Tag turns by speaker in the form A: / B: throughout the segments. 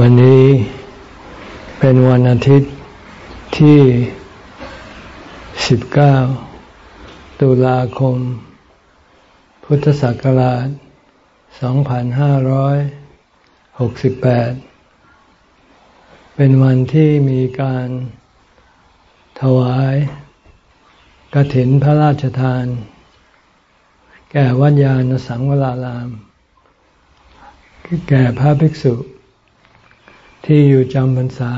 A: วันนี้เป็นวันอาทิตย์ที่ 19 ตุลาคม พุทธศักราช 2568 เป็นวันที่มีการถวายกฐินพระราชทาน แก่วัดยาณสังวราราม แก่พระภิกษุ ที่อยู่จำพรรษา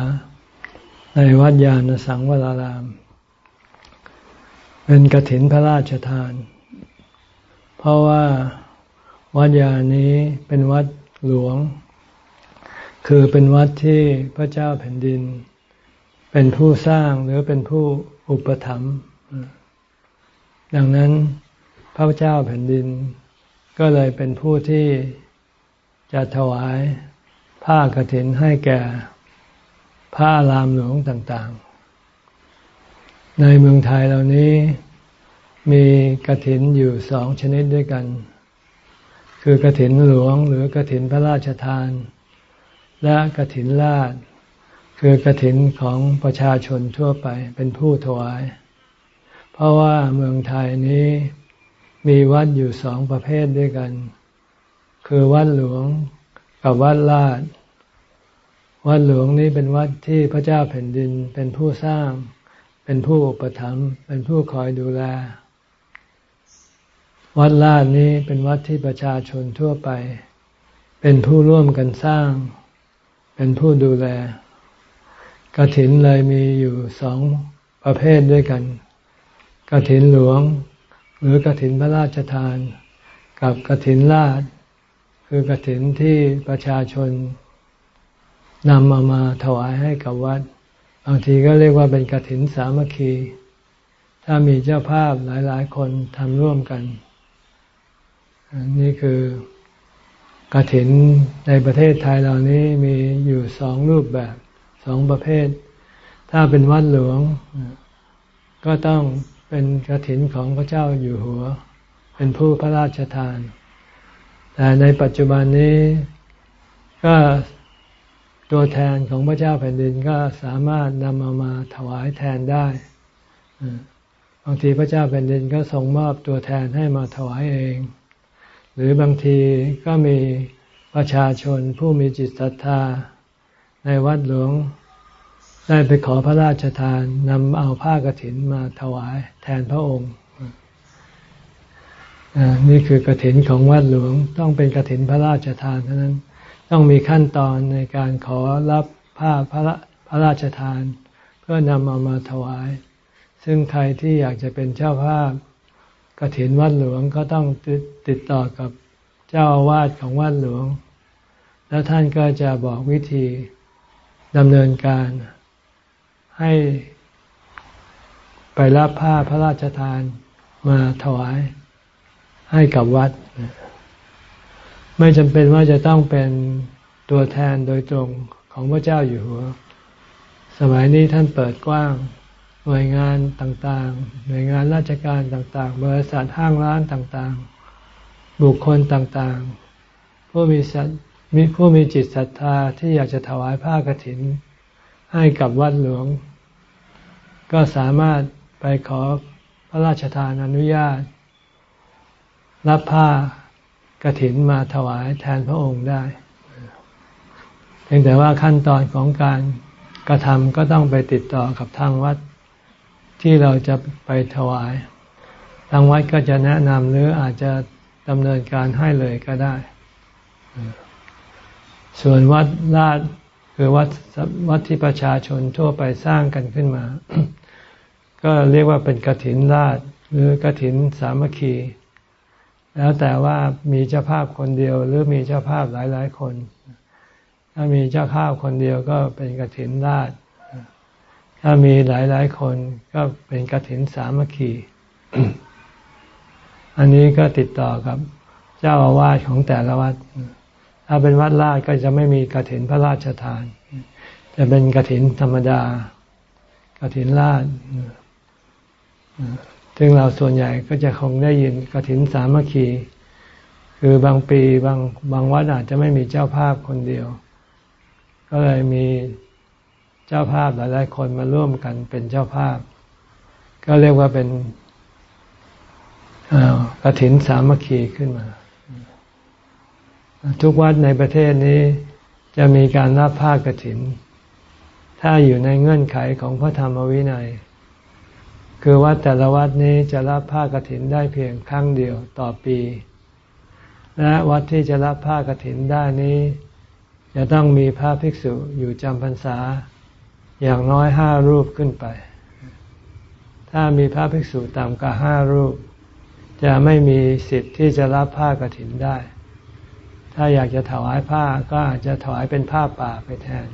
A: ในวัดยาณสังวราราม เป็นกระถินพระราชทาน เพราะว่าวัดยานี้เป็นวัดหลวง คือเป็นวัดที่พระเจ้าแผ่นดิน เป็นผู้สร้างหรือเป็นผู้อุปถัมภ์ดังนั้นพระเจ้าแผ่นดินก็เลยเป็นผู้ที่จะถวาย ผ้ากรถินให้แก่พระอารามหลวงต่างๆ ในเมืองไทยเหล่านี้มีกรถินอยู่สองชนิดด้วยกัน คือกรถินหลวงหรือกรถินพระราชทาน และกรถินลาดคือกรถินของประชาชนทั่วไปเป็นผู้ถวาย เพราะว่าเมืองไทยนี้มีวัดอยู่สองประเภทด้วยกัน คือวัดหลวงกับวัดลาด วัดหลวงนี้เป็นวัดที่พระเจ้าแผ่นดินเป็นผู้สร้าง เป็นผู้อุปถัมภ์เป็นผู้คอยดูแล วัดลาดนี้เป็นวัดที่ประชาชนทั่วไป เป็นผู้ร่วมกันสร้าง เป็นผู้ดูแลกระถินเลยมีอยู่สองประเภทด้วยกันกระถินหลวง หรือกระถินพระราชทาน กับกระถินลาดคือกระถินที่ประชาชน นำมามาถวายให้กับวัด บางทีก็เรียกว่าเป็นกระถินสามัคคี ถ้ามีเจ้าภาพหลาย ๆ คนทำร่วมกัน นี่คือกระถินในประเทศไทยเหล่านี้มีอยู่สองรูปแบบสองประเภท ถ้าเป็นวัดหลวง ก็ต้องเป็นกระถินของพระเจ้าอยู่หัว เป็นผู้พระราชทาน แต่ในปัจจุบันนี้ก็ ตัวแทนของพระเจ้าแผ่นดินก็สามารถนำเอามาถวายแทนได้บางทีพระเจ้าแผ่นดินก็ส่งมอบตัวแทนให้มาถวายเอง หรือบางทีก็มีประชาชนผู้มีจิตศรัทธา ในวัดหลวงได้ไปขอพระราชทานนำเอาผ้ากรถินมาถวายแทนพระองค์นี่คือกรถินของวัดหลวงต้องเป็นกรถินพระราชทานเท่านั้น ต้องมีขั้นตอนในการขอรับผ้าพระพระราชทาน เพื่อนำเอามาถวาย ซึ่งใครที่อยากจะเป็นเจ้าภาพกระถินวัดหลวงก็ต้องติดต่อกับเจ้าอาวาสของวัดหลวง แล้วท่านก็จะบอกวิธีดำเนินการให้ไปรับผ้าพระราชทานมาถวายให้กับวัด ไม่จำเป็นว่าจะต้องเป็นตัวแทนโดยตรงของพระเจ้าอยู่หัว สมัยนี้ท่านเปิดกว้างหน่วยงานต่างๆ หน่วยงานราชการต่างๆ บริษัทห้างร้านต่างๆ บุคคลต่างๆ ผู้มีสัตมีผู้มีจิตศรัทธาที่อยากจะถวายผ้ากฐิน ให้กับวัดหลวง ก็สามารถไปขอพระราชทานอนุญาต รับผ้า กระถินมาถวายแทนพระองค์ได้ เพียงแต่ว่าขั้นตอนของการกระทำก็ต้องไปติดต่อกับทางวัดที่เราจะไปถวาย ทางวัดก็จะแนะนำหรืออาจจะดำเนินการให้เลยก็ได้ ส่วนวัดลาดคือวัดวัดที่ประชาชนทั่วไปสร้างกันขึ้นมา ก็เรียกว่าเป็นกระถินลาดหรือกระถินสามัคคี แล้วแต่ว่ามีเจ้าภาพคนเดียว หรือมีเจ้าภาพหลาย ๆ คน ถ้ามีเจ้าภาพคนเดียวก็เป็นกระถินราชถ้ามีหลาย ๆ คนก็เป็นกระถินสามัคคีอันนี้ก็ติดต่อกับเจ้าอาวาสของแต่ละวัด ถ้าเป็นวัดราชก็จะไม่มีกระถินพระราชทาน จะเป็นกระถินธรรมดากระถินราช ซึ่งเราส่วนใหญ่ก็จะคงได้ยินกระถินสามัคคี คือบางปีบางบางวัดอาจจะไม่มีเจ้าภาพคนเดียว ก็เลยมีเจ้าภาพหลายๆคนมาร่วมกันเป็นเจ้าภาพ ก็เรียกว่าเป็นกระถินสามัคคีขึ้นมา ทุกวัดในประเทศนี้จะมีการรับผ้ากระถิน ถ้าอยู่ในเงื่อนไขของพระธรรมวินัย คือวัดแต่ละวัดนี้จะรับผ้ากระถินได้เพียงครั้งเดียวต่อปี และวัดที่จะรับผ้ากระถินได้นี้ จะต้องมีพระภิกษุอยู่จำพรรษา อย่างน้อยห้ารูปขึ้นไป ถ้ามีพระภิกษุต่ำกว่าห้ารูป จะไม่มีสิทธิ์ที่จะรับผ้ากระถินได้ ถ้าอยากจะถวายผ้าก็อาจจะถวายเป็นผ้าป่าไปแทน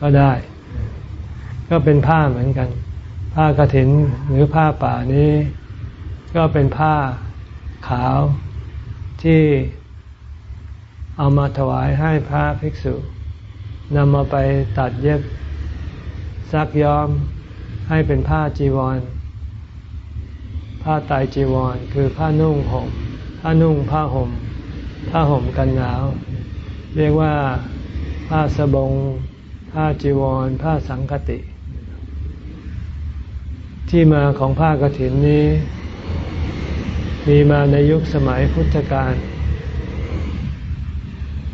A: ก็ได้ ก็เป็นผ้าเหมือนกัน ผ้ากรถินหรือผ้าป่านี้ ก็เป็นผ้าขาวที่เอามาถวายให้พระภิกษุนำมาไปตัดเย็บซักย้อมให้เป็นผ้าจีวร ผ้าไตจีวร คือผ้านุ่งห่มผ้านุ่งผ้าห่ม ผ้าห่มกันหนาว เรียกว่าผ้าสบง ผ้าจีวร ผ้าสังคติ ที่มาของผ้ากรถินนี้ มีมาในยุคสมัยพุทธกาล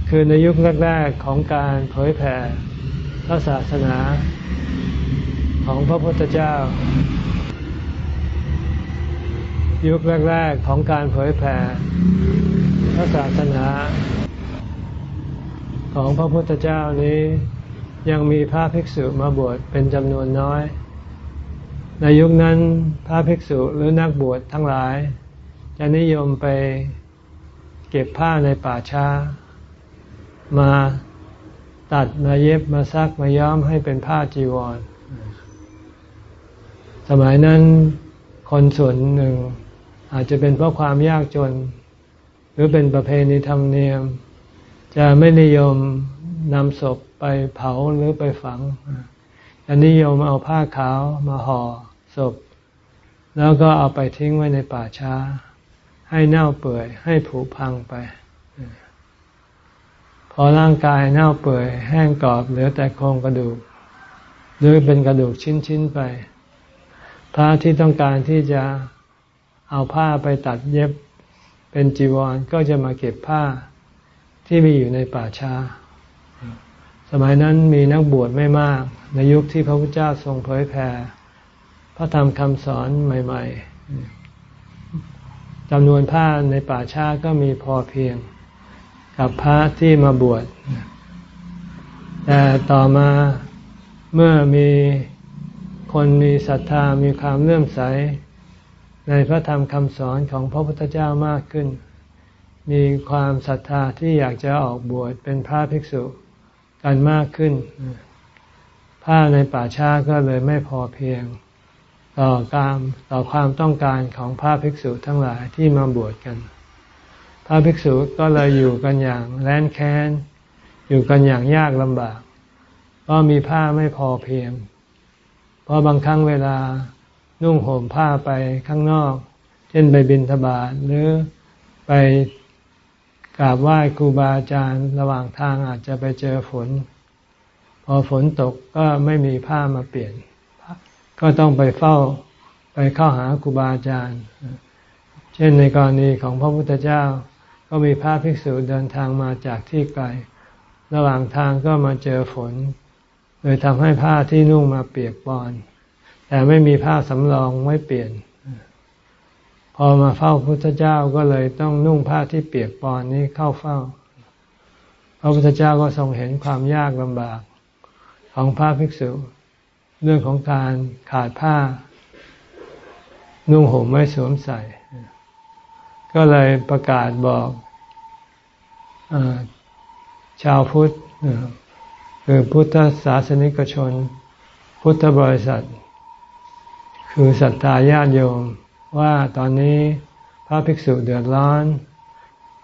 A: คือในยุคแรกๆของการเผยแผ่พระศาสนาของพระพุทธเจ้า ยุคแรกๆของการเผยแผ่พระศาสนาของพระพุทธเจ้านี้ยังมีพระภิกษุมาบวชเป็นจำนวนน้อย ในยุคนั้นพระภิกษุหรือนักบวชทั้งหลาย จะนิยมไปเก็บผ้าในป่าช้า มาตัดมาเย็บมาซักมาย้อมให้เป็นผ้าจีวร สมัยนั้นคนส่วนหนึ่งอาจจะเป็นเพราะความยากจน หรือเป็นประเพณีธรรมเนียม จะไม่นิยมนำศพไปเผาหรือไปฝัง จะนิยมเอาผ้าขาวมาห่อศพ แล้วก็เอาไปทิ้งไว้ในป่าช้า ให้เน่าเปื่อยให้ผุพังไป พอร่างกายเน่าเปื่อย แห้งกรอบเหลือแต่โครงกระดูกหรือเป็นกระดูกชิ้นๆไป พระที่ต้องการที่จะเอาผ้าไปตัดเย็บเป็นจีวรก็จะมาเก็บผ้าที่มีอยู่ในป่าช้า มัยนั้นมีนักบวชไม่มาก ในยุคที่พระพุทธเจ้าทรงเผยแผ่พระธรรมคำสอนใหม่ ๆจำนวนผ้าในป่าช้าก็มีพอเพียง กับพระที่มาบวช แต่ต่อมาเมื่อมีคนมีศรัทธามีความเลื่อมใส ในพระธรรมคำสอนของพระพุทธเจ้ามากขึ้น มีความศรัทธาที่อยากจะออกบวชเป็นพระภิกษุ กันมากขึ้น ผ้าในป่าช้าก็เลยไม่พอเพียง ต่อการต่อความต้องการของพระภิกษุทั้งหลายที่มาบวชกัน พระภิกษุก็เลยอยู่กันอย่างแร้นแค้น อยู่กันอย่างยากลำบากเพราะมีผ้าไม่พอเพียง เพราะบางครั้งเวลานุ่งห่มผ้าไปข้างนอก เช่นไปบินทบาทหรือไป กราบไหว้ครูบาอาจารย์ระหว่างทางอาจจะไปเจอฝน พอฝนตกก็ไม่มีผ้ามาเปลี่ยน ก็ต้องไปเฝ้าไปเข้าหาครูบาอาจารย์ เช่นในกรณีของพระพุทธเจ้า ก็มีพระภิกษุเดินทางมาจากที่ไกล ระหว่างทางก็มาเจอฝน เลยทำให้ผ้าที่นุ่งมาเปียกปอน แต่ไม่มีผ้าสำรองไว้เปลี่ยน พอมาเฝ้าพุทธเจ้าก็เลยต้องนุ่งผ้าที่เปียกปอนนี้เข้าเฝ้า พระพุทธเจ้าก็ทรงเห็นความยากลำบากของพระภิกษุ เรื่องของการขาดผ้า นุ่งห่มไม่สวมใส่ ก็เลยประกาศบอกอชาวพุทธคือพุทธศาสนิกชน พุทธบริษัท คือศรัทธาญาติโยม ว่าตอนนี้พระภิกษุเดือดร้อน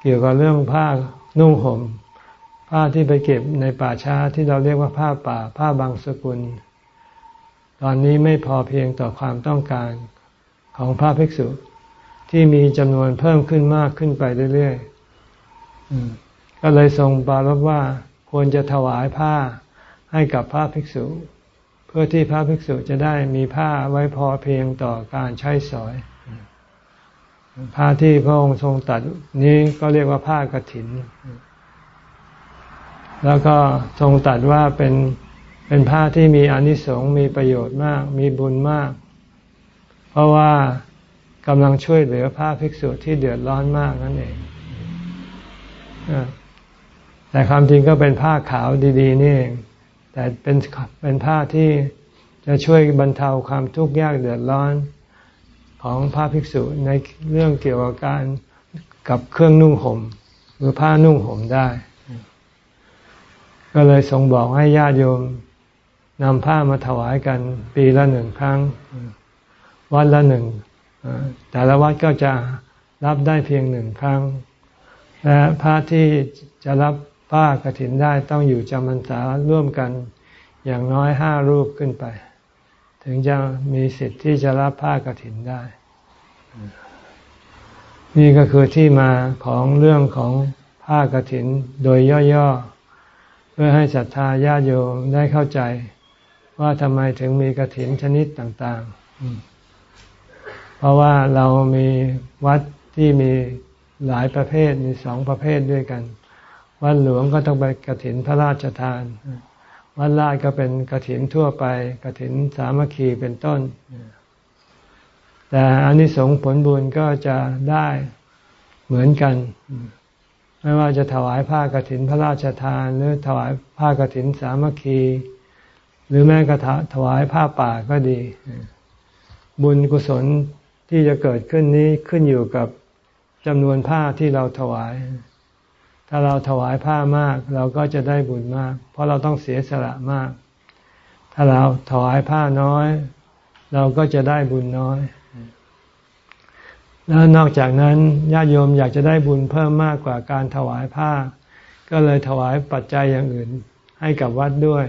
A: เกี่ยวกับเรื่องผ้านุ่งห่ม ผ้าที่ไปเก็บในป่าช้าที่เราเรียกว่าผ้าป่า ผ้าบางสกุล ตอนนี้ไม่พอเพียงต่อความต้องการของพระภิกษุที่มีจำนวนเพิ่มขึ้นมากขึ้นไปเรื่อยๆก็เลยทรงปารบว่าควรจะถวายผ้าให้กับพระภิกษุ เพื่อที่พระภิกษุจะได้มีผ้าไว้พอเพียงต่อการใช้สอย ผ้าที่พระองค์ทรงตัดนี้ก็เรียกว่าผ้ากรถิน แล้วก็ทรงตัดว่าเป็นเป็นผ้าที่มีอนิสงส์มีประโยชน์มาก มีบุญมาก เพราะว่ากำลังช่วยเหลือพระภิกษุที่เดือดร้อนมากนั่นเองแต่ความจริงก็เป็นผ้าขาวดี ๆ นี่เองแต่เป็นเป็นผ้าที่จะช่วยบรรเทาความทุกข์ยากเดือดร้อน ของพระภิกษุในเรื่องเกี่ยวกับการกับเครื่องนุ่งห่มหรือผ้านุ่งห่มได้ ก็เลยทรงบอกให้ญาติโยมนำผ้ามาถวายกันปีละหนึ่งครั้ง วันละหนึ่งแต่ละวัดก็จะรับได้เพียงหนึ่งครั้ง และพระที่จะรับผ้ากรถินได้ต้องอยู่จำพรรษาร่วมกันอย่างน้อยห้ารูปขึ้นไป ถึงจะมีสิทธิ์ที่จะรับผ้ากรถินได้ นี่ก็คือที่มาของเรื่องของผ้ากรถินโดยย่อๆ เพื่อให้ศรัทธาญาติโยมได้เข้าใจ ว่าทำไมถึงมีกรถินชนิดต่างๆ เพราะว่าเรามีวัดที่มีหลายประเภทมีสองประเภทด้วยกัน วัดหลวงก็ต้องไปกระถินพระราชทาน วัดลาดก็เป็นกระถินทั่วไปกระถินสามัคคีเป็นต้น แต่อานิสงส์ผลบุญก็จะได้เหมือนกัน ไม่ว่าจะถวายผ้ากระถินพระราชทาน หรือถวายผ้ากระถินสามัคคี หรือแม้กระถวายผ้าป่าก็ดี บุญกุศลที่จะเกิดขึ้นนี้ขึ้นอยู่กับจำนวนผ้าที่เราถวาย ถ้าเราถวายผ้ามาก เราก็จะได้บุญมาก เพราะเราต้องเสียสละมาก ถ้าเราถวายผ้าน้อย เราก็จะได้บุญน้อย แล้วนอกจากนั้นญาติโยมอยากจะได้บุญเพิ่มมากกว่าการถวายผ้า ก็เลยถวายปัจจัยอย่างอื่นให้กับวัดด้วย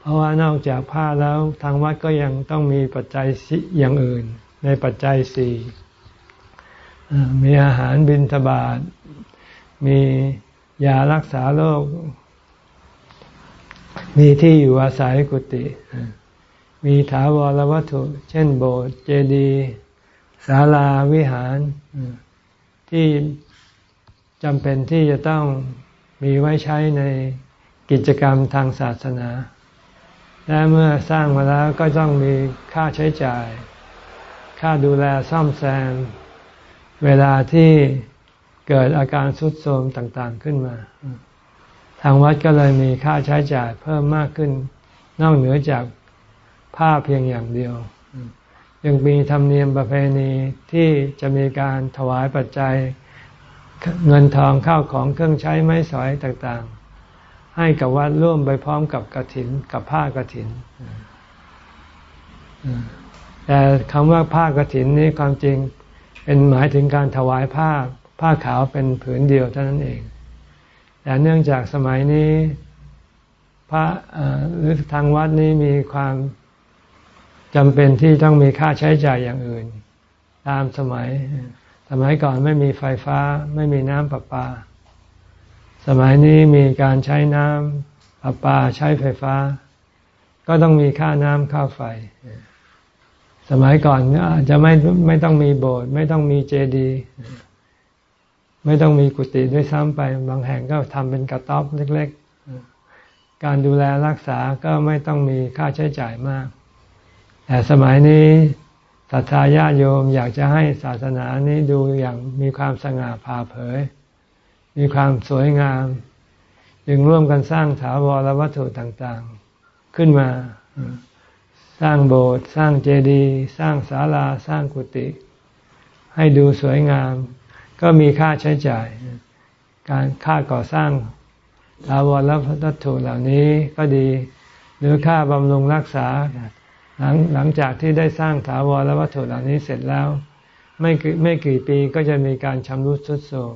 A: เพราะว่านอกจากผ้าแล้วทางวัดก็ยังต้องมีปัจจัยอย่างอื่น ในปัจจัยสี่มีอาหารบิณฑบาต มียารักษาโรค มีที่อยู่อาศัยกุฏิ มีถาวรวัตถุ เช่นโบสถ์เจดีย์ศาลาวิหาร ที่จำเป็นที่จะต้องมีไว้ใช้ในกิจกรรมทางศาสนา และเมื่อสร้างมาแล้วก็ต้องมีค่าใช้จ่าย ค่าดูแลซ่อมแซม เวลาที่ เกิดอาการสุดโทรมต่างๆขึ้นมา ทางวัดก็เลยมีค่าใช้จ่ายเพิ่มมากขึ้น นอกเหนือจากผ้าเพียงอย่างเดียว ยังมีธรรมเนียมประเพณีที่จะมีการถวายปัจจัยเงินทองข้าวของเครื่องใช้ไม้สอยต่างๆ ให้กับวัดร่วมไปพร้อมกับกระถินกับผ้ากระถิน แต่คำว่าผ้ากระถินนี้ความจริงเป็นหมายถึงการถวายผ้า ผ้าขาวเป็นผืนเดียวเท่านั้นเอง แต่เนื่องจากสมัยนี้พระหรือทางวัดนี้มีความจำเป็นที่ต้องมีค่าใช้จ่ายอย่างอื่น ตามสมัย สมัยก่อนไม่มีไฟฟ้าไม่มีน้ำประปา สมัยนี้มีการใช้น้ำประปาใช้ไฟฟ้า ก็ต้องมีค่าน้ำค่าไฟ สมัยก่อนอาจจะไม่ไม่ต้องมีโบสถ์ไม่ต้องมีเจดีย์ ไม่ต้องมีกุฏิด้วยซ้ำไป บางแห่งก็ทำเป็นกระต๊อบเล็ก ๆ การดูแลรักษาก็ไม่ต้องมีค่าใช้จ่ายมาก แต่สมัยนี้ศรัทธาญาโยมอยากจะให้ศาสนานี้ดูอย่างมีความสง่าผ่าเผย มีความสวยงาม จึงร่วมกันสร้างถาวรวัตถุต่างๆ ขึ้นมา สร้างโบสถ์สร้างเจดีย์สร้างศาลาสร้างกุฏิให้ดูสวยงาม ก็มีค่าใช้จ่าย การค่าก่อสร้างถาวรวัตถุเหล่านี้ก็ดี หรือค่าบำรุงรักษา หลังหลังจากที่ได้สร้างถาวรวัตถุเหล่านี้เสร็จแล้ว ไม่ไม่กี่ปีก็จะมีการชำรุดทรุดโทรม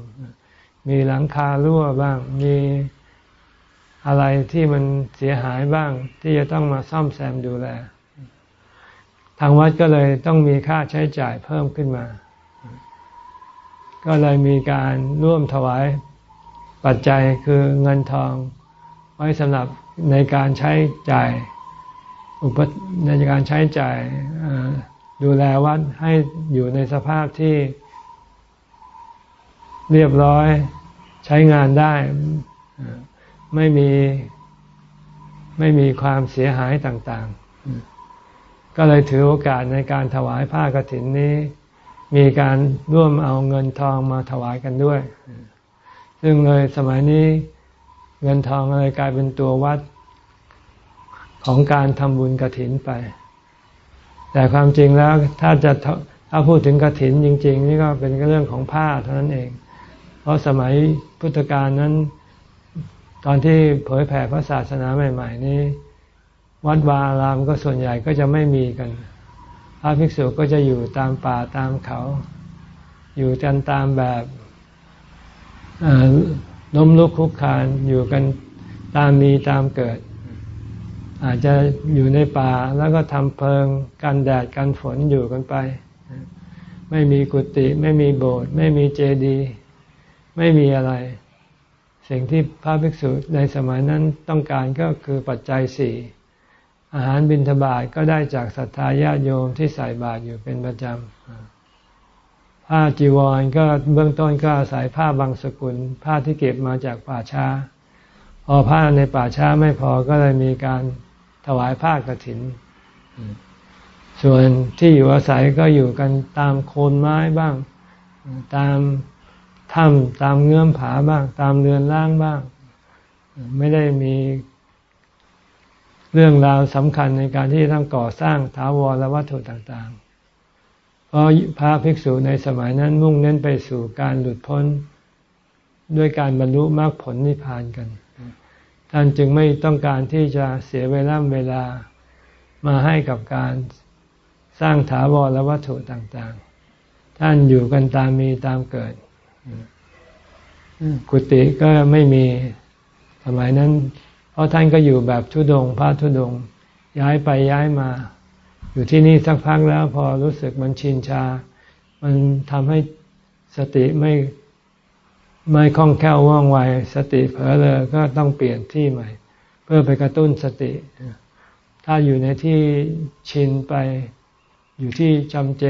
A: มีหลังคารั่วบ้าง มีอะไรที่มันเสียหายบ้างที่จะต้องมาซ่อมแซมดูแล ทางวัดก็เลยต้องมีค่าใช้จ่ายเพิ่มขึ้นมา ก็เลยมีการร่วมถวายปัจจัยคือเงินทองไว้สำหรับในการใช้จ่ายอุปในการใช้จ่ายดูแลวัดให้อยู่ในสภาพที่เรียบร้อยใช้งานได้ไม่มีไม่มีความเสียหายต่างๆ ก็เลยถือโอกาสในการถวายผ้ากรถินนี้ มีการร่วมเอาเงินทองมาถวายกันด้วย ซึ่งเลยสมัยนี้เงินทองเลยกลายเป็นตัววัดของการทำบุญกระถินไป แต่ความจริงแล้วถ้าจะถ้าพูดถึงกระถินจริง ๆ นี่ก็เป็นเรื่องของผ้าเท่านั้นเอง เพราะสมัยพุทธกาลนั้น ตอนที่เผยแผ่พระศาสนาใหม่ ๆ นี้ วัดวาอารามก็ส่วนใหญ่ก็จะไม่มีกัน พระภิกษุก็จะอยู่ตามป่าตามเขา อยู่กันตามแบบล้มลุกคุกคานอยู่กันตามมีตามเกิด อาจจะอยู่ในป่าแล้วก็ทำเพลิงกันแดดกันฝนอยู่กันไป ไม่มีกุฏิไม่มีโบสถ์ไม่มีเจดีย์ไม่มีอะไร สิ่งที่พระภิกษุในสมัยนั้นต้องการก็คือปัจจัยสี่ อาหารบิณฑบาตก็ได้จากศรัทธาญาติโยมที่ใส่บาตรอยู่เป็นประจำผ้าจีวรก็เบื้องต้นก็อาศัยผ้าบางสกุล ผ้าที่เก็บมาจากป่าช้า พอผ้าในป่าช้าไม่พอก็เลยมีการถวายผ้ากรถิน ส่วนที่อยู่อาศัยก็อยู่กันตามโคนไม้บ้าง ตามถ้ำตามเงื่อมผาบ้าง ตามเรือนล่างบ้าง ไม่ได้มี เรื่องราวสำคัญในการที่ต้องก่อสร้างถาวรและวัตถุต่างๆ เพราะพระภิกษุในสมัยนั้นมุ่งเน้นไปสู่การหลุดพ้นด้วยการบรรลุมรรคผลนิพพานกัน ท่านจึงไม่ต้องการที่จะเสียเวลาเวลามาให้กับการสร้างถาวรและวัตถุต่างๆ ท่านอยู่กันตามมีตามเกิด กุฏิก็ไม่มีสมัยนั้น เพราะท่านก็อยู่แบบทุดงพระทุดง ย้ายไปย้ายมา อยู่ที่นี่สักพักแล้วพอรู้สึกมันชินชา มันทำให้สติไม่ไม่คล่องแคล่วว่องไวสติเผลอเลยก็ต้องเปลี่ยนที่ใหม่ เพื่อไปกระตุ้นสติ ถ้าอยู่ในที่ชินไปอยู่ที่จำเจ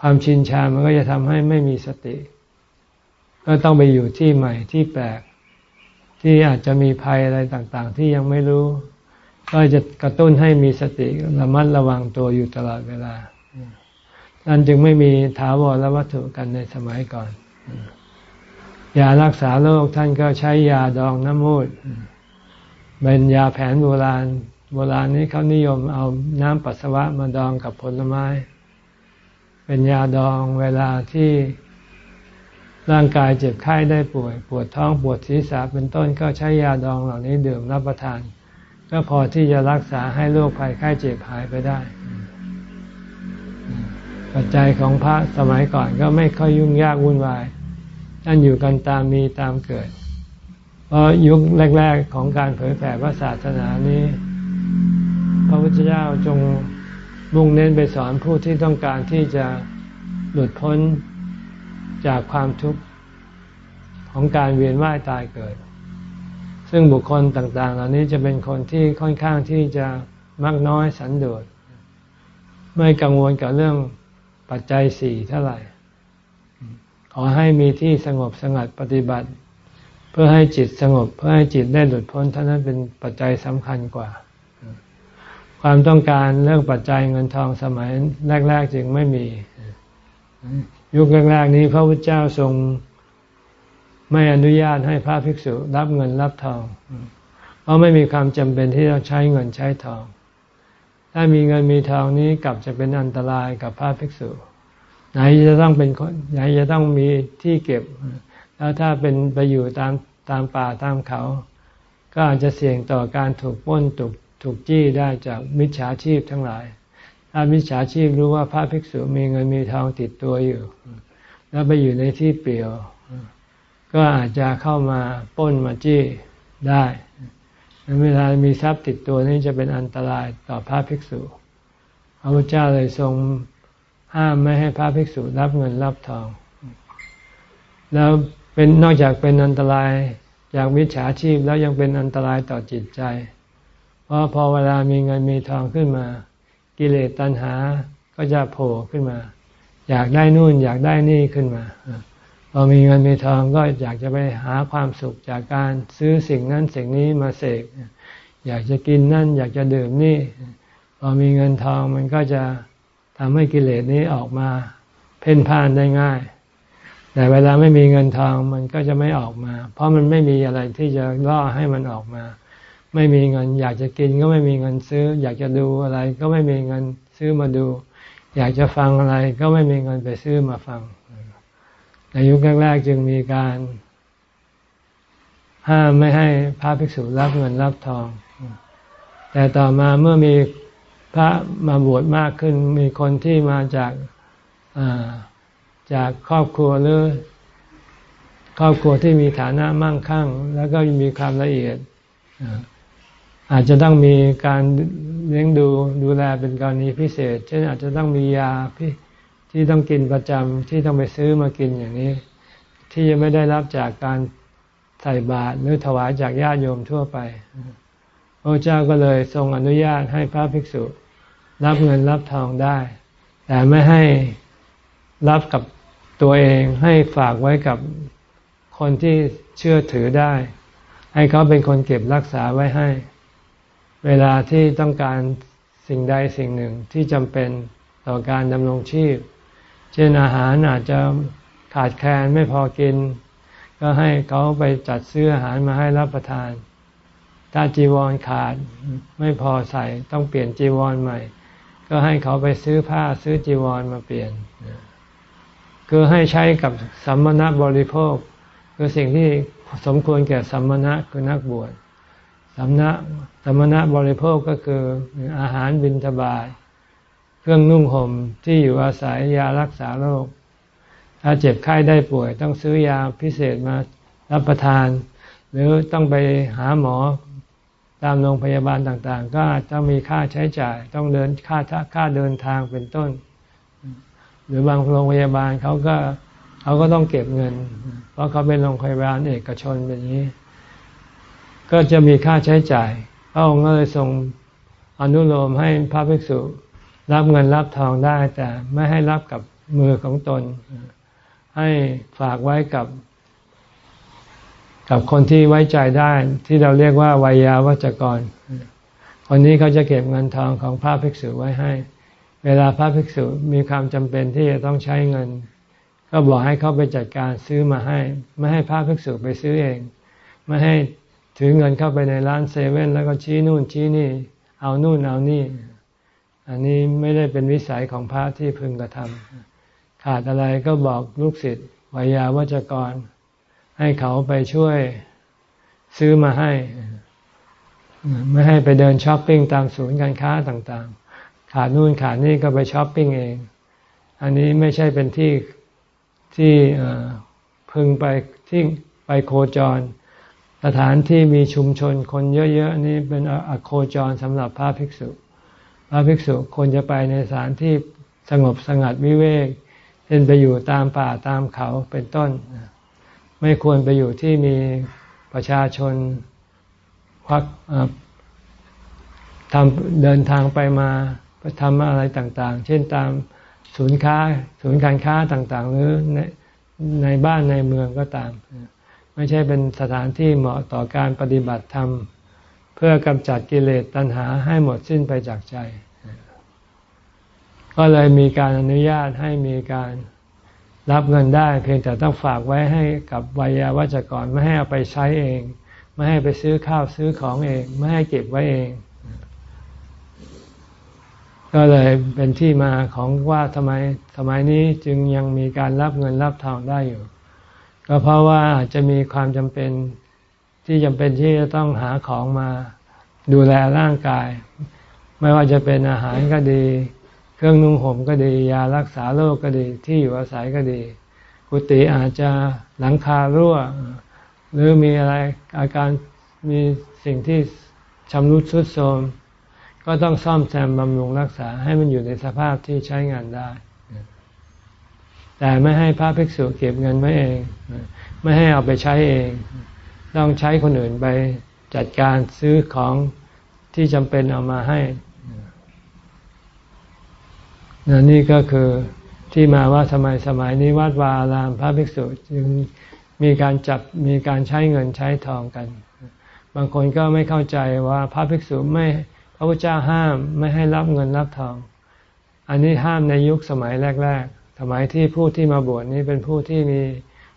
A: ความชินชามันก็จะทำให้ไม่มีสติ ก็ต้องไปอยู่ที่ใหม่ที่แปลก ที่อาจจะมีภัยอะไรต่างๆ ที่ยังไม่รู้ ก็จะกระตุ้นให้มีสติระมัดระวังตัวอยู่ตลอดเวลา นั่นจึงไม่มีถาวรวัตถุกันในสมัยก่อน ยารักษาโรคท่านก็ใช้ยาดองน้ำมูดเป็นยาแผนโบราณ โบราณนี้เขานิยมเอาน้ำปัสสาวะมาดองกับผลไม้ เป็นยาดองเวลาที่ ร่างกายเจ็บไข้ได้ป่วย ปวดท้องปวดศีรษะเป็นต้นก็ใช้ยาดองเหล่านี้ดื่มรับประทาน ก็พอที่จะรักษาให้โรคภัยไข้เจ็บหายไปได้ปัจจัยของพระสมัยก่อนก็ไม่ค่อยยุ่งยากวุ่นวายท่านอยู่กันตามมีตามเกิด เพราะยุคแรก ๆของการเผยแผ่พระศาสนานี้ พระพุทธเจ้าจงมุ่งเน้นไปสอนผู้ที่ต้องการที่จะหลุดพ้น จากความทุกข์ของการเวียนว่ายตายเกิด ซึ่งบุคคลต่าง ๆ เหล่านี้จะเป็นคนที่ค่อนข้างที่จะมักน้อยสันโดษ ไม่กังวลกับเรื่องปัจจัยสี่เท่าไหร่ ขอให้มีที่สงบสงัดปฏิบัติ เพื่อให้จิตสงบ เพื่อให้จิตได้หลุดพ้นเท่านั้นเป็นปัจจัยสำคัญกว่า ความต้องการเรื่องปัจจัยเงินทองสมัยแรก ๆ จึงไม่มี ยุคแรกๆนี้พระพุทธเจ้าทรงไม่อนุญาตให้พระภิกษุรับเงินรับทอง เพราะไม่มีความจำเป็นที่จะใช้เงินใช้ทอง ถ้ามีเงินมีทองนี้กลับจะเป็นอันตรายกับพระภิกษุ ไหนจะต้องเป็นคนไหนจะต้องมีที่เก็บ แล้วถ้าเป็นไปอยู่ตามตามป่าตามเขา ก็อาจจะเสี่ยงต่อการถูกป้นถูกถูกจี้ได้จากมิจฉาชีพทั้งหลาย ถ้ามิจฉาชีพรู้ว่าพระภิกษุมีเงินมีทองติดตัวอยู่ แล้วไปอยู่ในที่เปลี่ยว ก็อาจจะเข้ามาป้นมาจี้ได้เวลามีทรัพย์ติดตัวนี้จะเป็นอันตรายต่อพระภิกษุพระพุทธเจ้าเลยทรงห้ามไม่ให้พระภิกษุรับเงินรับทอง แล้วเป็นนอกจากเป็นอันตรายจากมิจฉาชีพแล้วยังเป็นอันตรายต่อจิตใจ เพราะพอเวลามีเงินมีทองขึ้นมา กิเลสตัณหาก็จะโผล่ขึ้นมา อยากได้นู่นอยากได้นี่ขึ้นมาพอมีเงินมีทองก็อยากจะไปหาความสุขจากการซื้อสิ่งนั้นสิ่งนี้มาเสกอยากจะกินนั่น อยากจะดื่มนี่ พอมีเงินทองมันก็จะทำให้กิเลสนี้ออกมาเพ่นพ่านได้ง่าย แต่เวลาไม่มีเงินทองมันก็จะไม่ออกมา เพราะมันไม่มีอะไรที่จะล่อให้มันออกมา ไม่มีเงิน อยากจะกินก็ไม่มีเงินซื้อ อยากจะดูอะไรก็ไม่มีเงินซื้อมาดู อยากจะฟังอะไรก็ไม่มีเงินไปซื้อมาฟังในยุคแรกๆจึงมีการห้ามไม่ให้พระภิกษุรับเงินรับทอง แต่ต่อมาเมื่อมีพระมาบวชมากขึ้น มีคนที่มาจากจากครอบครัวหรือครอบครัวที่มีฐานะมั่งคั่ง แล้วก็มีความละเอียด อาจจะต้องมีการเลี้ยงดูดูแลเป็นกรณีพิเศษ เช่นอาจจะต้องมียาที่ที่ต้องกินประจำที่ต้องไปซื้อมากินอย่างนี้ ที่จะไม่ได้รับจากการใส่บาตรหรือถวายจากญาติโยมทั่วไป พระเจ้าก็เลยทรงอนุญาตให้พระภิกษุ รับเงินรับทองได้ แต่ไม่ให้รับกับตัวเองให้ฝากไว้กับคนที่เชื่อถือได้ ให้เขาเป็นคนเก็บรักษาไว้ให้ เวลาที่ต้องการสิ่งใดสิ่งหนึ่งที่จำเป็นต่อการดำรงชีพ เช่นอาหารอาจจะขาดแคลนไม่พอกิน ก็ให้เขาไปจัดซื้ออาหารมาให้รับประทาน ถ้าจีวรขาดไม่พอใส่ต้องเปลี่ยนจีวรใหม่ ก็ให้เขาไปซื้อผ้าซื้อจีวรมาเปลี่ยน คือให้ใช้กับสัมมณบริโภค คือสิ่งที่สมควรแก่สัมมณะคือนักบวช สัมณะสมมณะบริโภคก็คืออาหารบิณฑบาตเครื่องนุ่งห่มที่อยู่อาศัยยารักษาโรค ถ้าเจ็บไข้ได้ป่วย ต้องซื้อยาพิเศษมารับประทาน หรือต้องไปหาหมอตามโรงพยาบาลต่างๆ ก็ต้องมีค่าใช้จ่าย ต้องเดินค่าค่าเดินทางเป็นต้น หรือบางโรงพยาบาลเขาก็เขาก็ต้องเก็บเงิน เพราะเขาเป็นโรงพยาบาลเอกชนแบบนี้ ก็จะมีค่าใช้จ่ายพระองค์ก็เลยทรงอนุโลมให้พระภิกษุรับเงินรับทองได้แต่ไม่ให้รับกับมือของตน ให้ฝากไว้กับ กับคนที่ไว้ใจได้ที่เราเรียกว่าวิยาวัจกร คนนี้เขาจะเก็บเงินทองของพระภิกษุไว้ให้ เวลาพระภิกษุมีความจำเป็นที่จะต้องใช้เงิน ก็บอกให้เขาไปจัดการซื้อมาให้ ไม่ให้พระภิกษุไปซื้อเอง ไม่ให้ ถือเงินเข้าไปในร้านเซเว่นแล้วก็ชี้นู่นชี้นี่ เอานู่นเอานี่ อันนี้ไม่ได้เป็นวิสัยของพระที่พึงกระทำขาดอะไรก็บอกลูกศิษย์วิยาวัจกร ให้เขาไปช่วยซื้อมาให้ ไม่ให้ไปเดินช้อปปิ้งตามศูนย์การค้าต่างๆ ขาดนู่นขาดนี่ก็ไปช้อปปิ้งเอง อันนี้ไม่ใช่เป็นที่ที่พึงไปที่ไปโคจร สถานที่มีชุมชนคนเยอะๆนี่เป็นอโคจรสำหรับพระภิกษุ พระภิกษุควรจะไปในสถานที่สงบสงัดวิเวกเช่นไปอยู่ตามป่าตามเขาเป็นต้น ไม่ควรไปอยู่ที่มีประชาชนควักทำเดินทางไปมาไปทำอะไรต่างๆ เช่นตามศูนย์ค้า ศูนย์การค้าต่างๆ หรือในในบ้านในเมืองก็ตาม ไม่ใช่เป็นสถานที่เหมาะต่อการปฏิบัติธรรม เพื่อกำจัดกิเลสตัณหาให้หมดสิ้นไปจากใจ ก็เลยมีการอนุญาตให้มีการรับเงินได้ เพียงแต่ต้องฝากไว้ให้กับวิยาวัจกรไม่ให้เอาไปใช้เอง ไม่ให้ไปซื้อข้าวซื้อของเอง ไม่ให้เก็บไว้เอง ก็เลยเป็นที่มาของว่าทำไมสมัยนี้จึงยังมีการรับเงินรับทองได้อยู่ ก็เพราะว่าอาจจะมีความจำเป็นที่จำเป็นที่จะต้องหาของมาดูแลร่างกาย ไม่ว่าจะเป็นอาหารก็ดี เครื่องนุ่งห่มก็ดี ยารักษาโรคก็ดี ที่อยู่อาศัยก็ดี กุฏิอาจจะหลังคารั่ว หรือมีอะไรอาการมีสิ่งที่ชำรุดทรุดโทรมก็ต้องซ่อมแซมบำรุงรักษาให้มันอยู่ในสภาพที่ใช้งานได้ แต่ไม่ให้พระภิกษุเก็บเงินไว้เอง ไม่ให้เอาไปใช้เอง ต้องใช้คนอื่นไปจัดการซื้อของที่จำเป็นเอามาให้นนี่ก็คือที่มาว่าทำไมสมัยนี้วัดวาอารามพระภิกษุจึงมีการจับมีการใช้เงินใช้ทองกัน บางคนก็ไม่เข้าใจว่าพระภิกษุไม่พระพุทธเจ้าห้ามไม่ให้รับเงินรับทอง อันนี้ห้ามในยุคสมัยแรก ๆ สมัยที่ผู้ที่มาบวชนี้เป็นผู้ที่มี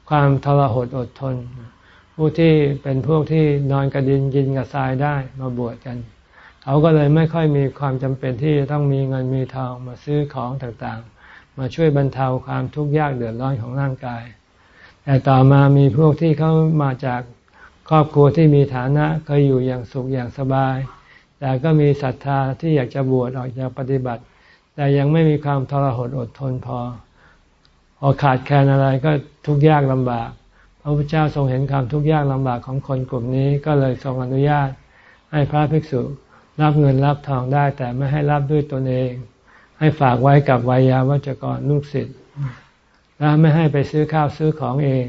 A: ความทรหดอดทน ผู้ที่เป็นพวกที่นอนกระดินกินกับทรายได้มาบวชกัน เขาก็เลยไม่ค่อยมีความจำเป็นที่จะต้องมีเงินมีทองมาซื้อของต่างๆ มาช่วยบรรเทาความทุกข์ยากเดือดร้อนของร่างกาย แต่ต่อมามีพวกที่เขามาจากครอบครัวที่มีฐานะเคยอยู่อย่างสุขอย่างสบาย แต่ก็มีศรัทธาที่อยากจะบวชออกจากปฏิบัติ แต่ยังไม่มีความทรหดอดทนพอ พอขาดแคลนอะไรก็ทุกข์ยากลำบาก พระพุทธเจ้าทรงเห็นความทุกข์ยากลำบากของคนกลุ่มนี้ก็เลยทรงอนุญาต ให้พระภิกษุรับเงินรับทองได้ แต่ไม่ให้รับด้วยตนเอง ให้ฝากไว้กับวายาวัจกรลูกศิษย์และไม่ให้ไปซื้อข้าวซื้อของเอง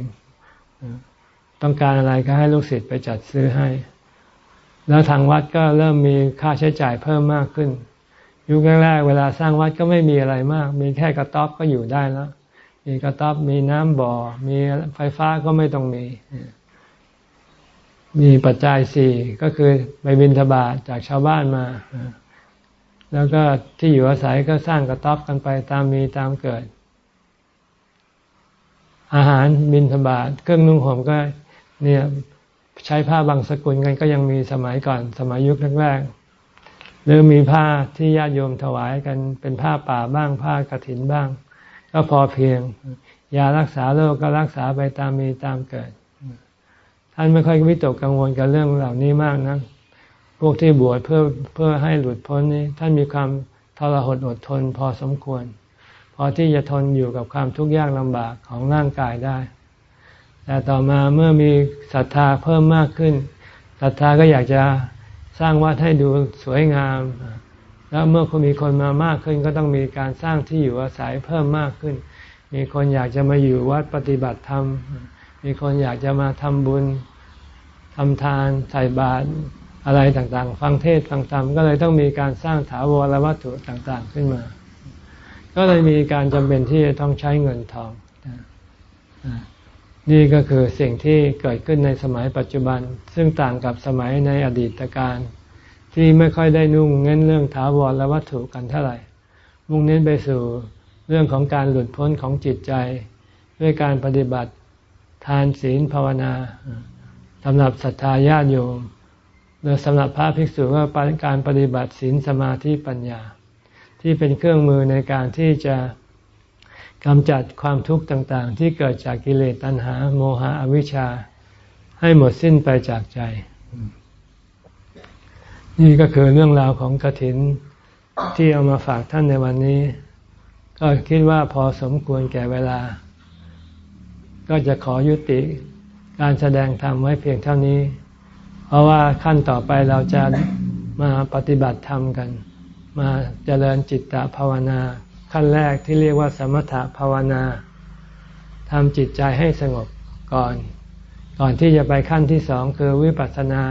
A: ต้องการอะไรก็ให้ลูกศิษย์ไปจัดซื้อให้ แล้วทางวัดก็เริ่มมีค่าใช้จ่ายเพิ่มมากขึ้น ยุคแรกๆเวลาสร้างวัดก็ไม่มีอะไรมาก มีแค่กระต๊อบก็อยู่ได้แล้ว มีกระต๊อบมีน้ำบ่อ มีไฟฟ้าก็ไม่ต้องมี มีปัจจัยสี่ก็คือไปบินทบาทจากชาวบ้านมา แล้วก็ที่อยู่อาศัยก็สร้างกระต๊อบกันไปตามมีตามเกิด อาหารบินทบาทเครื่องนุ่งห่มก็เนี่ยใช้ผ้าบางสกุลกันก็ยังมีสมัยก่อนสมัยยุคแรกๆหรือมีผ้าที่ญาติโยมถวายกันเป็นผ้าป่าบ้างผ้ากรถินบ้าง ก็พอเพียง ยารักษาโรคก็รักษาไปตามมีตามเกิด ท่านไม่ค่อยวิตกกังวลกับเรื่องเหล่านี้มากนะพวกที่บวชเพื่อเพื่อให้หลุดพ้นนี้ ท่านมีความทรหดอดทนพอสมควร พอที่จะทนอยู่กับความทุกข์ยากลำบากของร่างกายได้ แต่ต่อมาเมื่อมีศรัทธาเพิ่มมากขึ้นศรัทธาก็อยากจะสร้างวัดให้ดูสวยงาม แล้วเมื่อคนมีคนมามากขึ้นก็ต้องมีการสร้างที่อยู่อาศัยเพิ่มมากขึ้น มีคนอยากจะมาอยู่วัดปฏิบัติธรรม มีคนอยากจะมาทำบุญทำทานใส่บาตรอะไรต่างๆ ฟังเทศฟังธรรมก็เลยต้องมีการสร้างถาวรวัตถุต่างๆขึ้นมา ก็เลยมีการจำเป็นที่จะต้องใช้เงินทองนี่ก็คือสิ่งที่เกิดขึ้นในสมัยปัจจุบัน ซึ่งต่างกับสมัยในอดีตการ ที่ไม่ค่อยได้นุ่งเน้นเรื่องถาวรและวัตถุกันเท่าไหร่ มุ่งเน้นไปสู่เรื่องของการหลุดพ้นของจิตใจ ด้วยการปฏิบัติทานศีลภาวนาสำหรับศรัทธาญาติโยมหรือสำหรับพระภิกษุก็การปฏิบัติศีลสมาธิปัญญา ที่เป็นเครื่องมือในการที่จะกำจัดความทุกข์ต่าง ๆ ที่เกิดจากกิเลสตัณหา โมหะอวิชชา ให้หมดสิ้นไปจากใจ นี่ก็คือเรื่องราวของกระถินที่เอามาฝากท่านในวันนี้ ก็คิดว่าพอสมควรแก่เวลา ก็จะขอยุติการแสดงธรรมไว้เพียงเท่านี้ เพราะว่าขั้นต่อไปเราจะมาปฏิบัติธรรมกัน มาเจริญจิตตภาวนา ขั้นแรกที่เรียกว่าสมถภาวนาทำจิตใจให้สงบก่อน ก่อนที่จะไปขั้นที่สองคือวิปัสสนา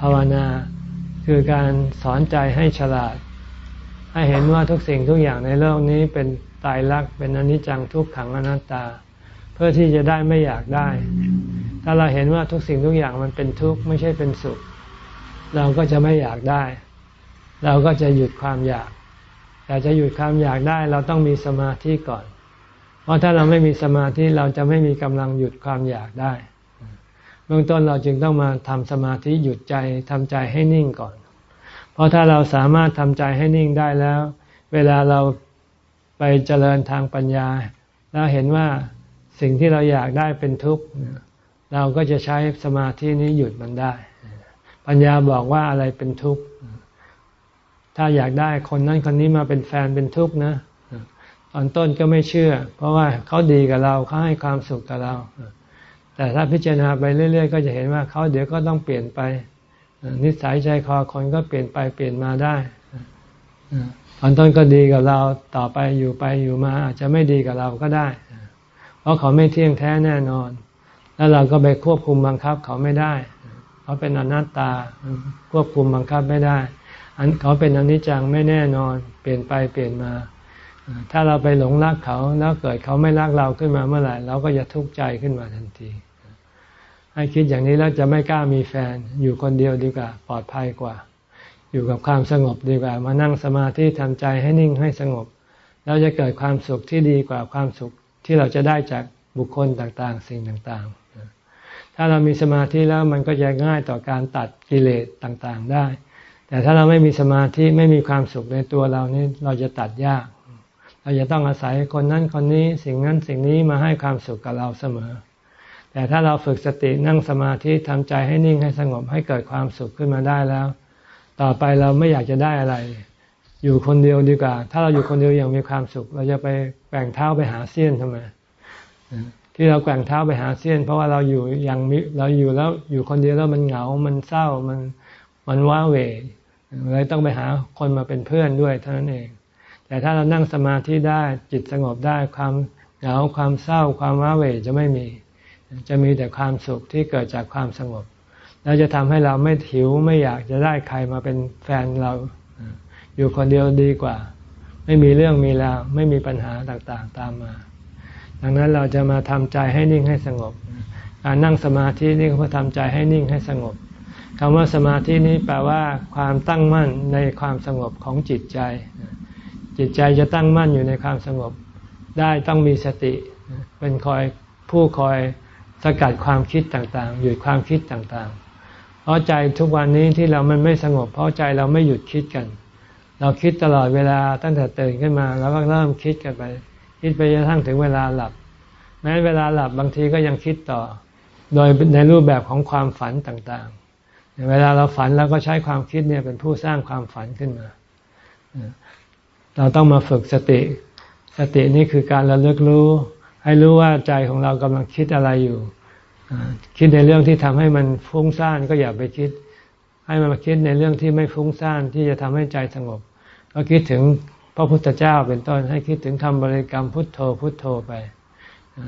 A: ภาวนา คือการสอนใจให้ฉลาด ให้เห็นว่าทุกสิ่งทุกอย่างในโลกนี้เป็นตายรักเป็นอนิจจังทุกขังอนัตตา เพื่อที่จะได้ไม่อยากได้ ถ้าเราเห็นว่าทุกสิ่งทุกอย่างมันเป็นทุกข์ไม่ใช่เป็นสุข เราก็จะไม่อยากได้ เราก็จะหยุดความอยากแต่จะหยุดความอยากได้เราต้องมีสมาธิก่อน เพราะถ้าเราไม่มีสมาธิเราจะไม่มีกำลังหยุดความอยากได้ เบื้องต้นเราจึงต้องมาทำสมาธิหยุดใจทำใจให้นิ่งก่อน เพราะถ้าเราสามารถทำใจให้นิ่งได้แล้ว เวลาเราไปเจริญทางปัญญา แล้วเห็นว่าสิ่งที่เราอยากได้เป็นทุกข์เราก็จะใช้สมาธินี้หยุดมันได้ ปัญญาบอกว่าอะไรเป็นทุกข์ถ้าอยากได้คนนั้นคนนี้มาเป็นแฟนเป็นทุกข์นะตอนต้นก็ไม่เชื่อ เพราะว่าเขาดีกับเราเขาให้ความสุขกับเรา แต่ถ้าพิจารณาไปเรื่อย ๆ ก็จะเห็นว่าเขาเดี๋ยวก็ต้องเปลี่ยนไป นิสัยใจคอคนก็เปลี่ยนไปเปลี่ยนมาได้ตอนต้นก็ดีกับเราต่อไปอยู่ไปอยู่มา อาจจะไม่ดีกับเราก็ได้ เพราะเขาไม่เที่ยงแท้แน่นอน แล้วเราก็ไปควบคุมบังคับเขาไม่ได้ เขาเป็นอนัตตาควบคุมบังคับไม่ได้ อันเขาเป็นอนิจจังไม่แน่นอน เปลี่ยนไปเปลี่ยนมา ถ้าเราไปหลงรักเขาแล้วเกิดเขาไม่รักเราขึ้นมาเมื่อไหร่เราก็จะทุกข์ใจขึ้นมาทันที ให้คิดอย่างนี้แล้วจะไม่กล้ามีแฟน อยู่คนเดียวดีกว่า ปลอดภัยกว่า อยู่กับความสงบดีกว่า มานั่งสมาธิทำใจให้นิ่งให้สงบเราจะเกิดความสุขที่ดีกว่าความสุขที่เราจะได้จากบุคคลต่างๆ สิ่งต่างๆ ถ้าเรามีสมาธิแล้วมันก็จะง่ายต่อการตัดกิเลสต่างๆได้ แต่ถ้าเราไม่มีสมาธิไม่มีความสุขในตัวเรานี่เราจะตัดยาก เราจะต้องอาศัยคนนั้นคนนี้สิ่งนั้นสิ่งนี้มาให้ความสุขกับเราเสมอ แต่ถ้าเราฝึกสตินั่งสมาธิทำใจให้นิ่งให้สงบให้เกิดความสุขขึ้นมาได้แล้ว ต่อไปเราไม่อยากจะได้อะไร อยู่คนเดียวดีกว่า ถ้าเราอยู่คนเดียวอย่างมีความสุข เราจะไปแกว่งเท้าไปหาเสี้ยนทำไมที่เราแกว่งเท้าไปหาเสี้ยน เพราะว่าเราอยู่อย่างมีเราอยู่แล้วอยู่คนเดียวแล้วมันเหงา มันเศร้ามันมันว้าเหวเลยต้องไปหาคนมาเป็นเพื่อนด้วยเท่านั้นเอง แต่ถ้าเรานั่งสมาธิได้จิตสงบได้ความเหงาความเศร้าความว้าเหวจะไม่มี จะมีแต่ความสุขที่เกิดจากความสงบ แล้วจะทำให้เราไม่หิวไม่อยากจะได้ใครมาเป็นแฟนเราอยู่คนเดียวดีกว่า ไม่มีเรื่องมีราวไม่มีปัญหาต่างๆตามมา ดังนั้นเราจะมาทำใจให้นิ่งให้สงบ การนั่งสมาธินี่เพื่อทำใจให้นิ่งให้สงบคำว่าสมาธินี้แปลว่าความตั้งมั่นในความสงบของจิตใจ จิตใจจะตั้งมั่นอยู่ในความสงบ ได้ต้องมีสติ เป็นคอยผู้คอย สกัดความคิดต่างๆ หยุดความคิดต่างๆ เพราะใจทุกวันนี้ที่เรามันไม่สงบ เพราะใจเราไม่หยุดคิดกัน เราคิดตลอดเวลาตั้งแต่ตื่นขึ้นมาเราก็เริ่มคิดกันไป คิดไปจนทั้งถึงเวลาหลับ แม้เวลาหลับบางทีก็ยังคิดต่อ โดยในรูปแบบของความฝันต่างๆ เวลาเราฝันเราก็ใช้ความคิดเนี่ยเป็นผู้สร้างความฝันขึ้นมา เราต้องมาฝึกสติ สตินี่คือการระลึกรู้ ให้รู้ว่าใจของเรากำลังคิดอะไรอยู่คิดในเรื่องที่ทำให้มันฟุ้งซ่านก็อย่าไปคิด ให้มันมาคิดในเรื่องที่ไม่ฟุ้งซ่านที่จะทำให้ใจสงบ ก็คิดถึงพระพุทธเจ้าเป็นต้นให้คิดถึงคำบริกรรมพุทโธพุทโธไป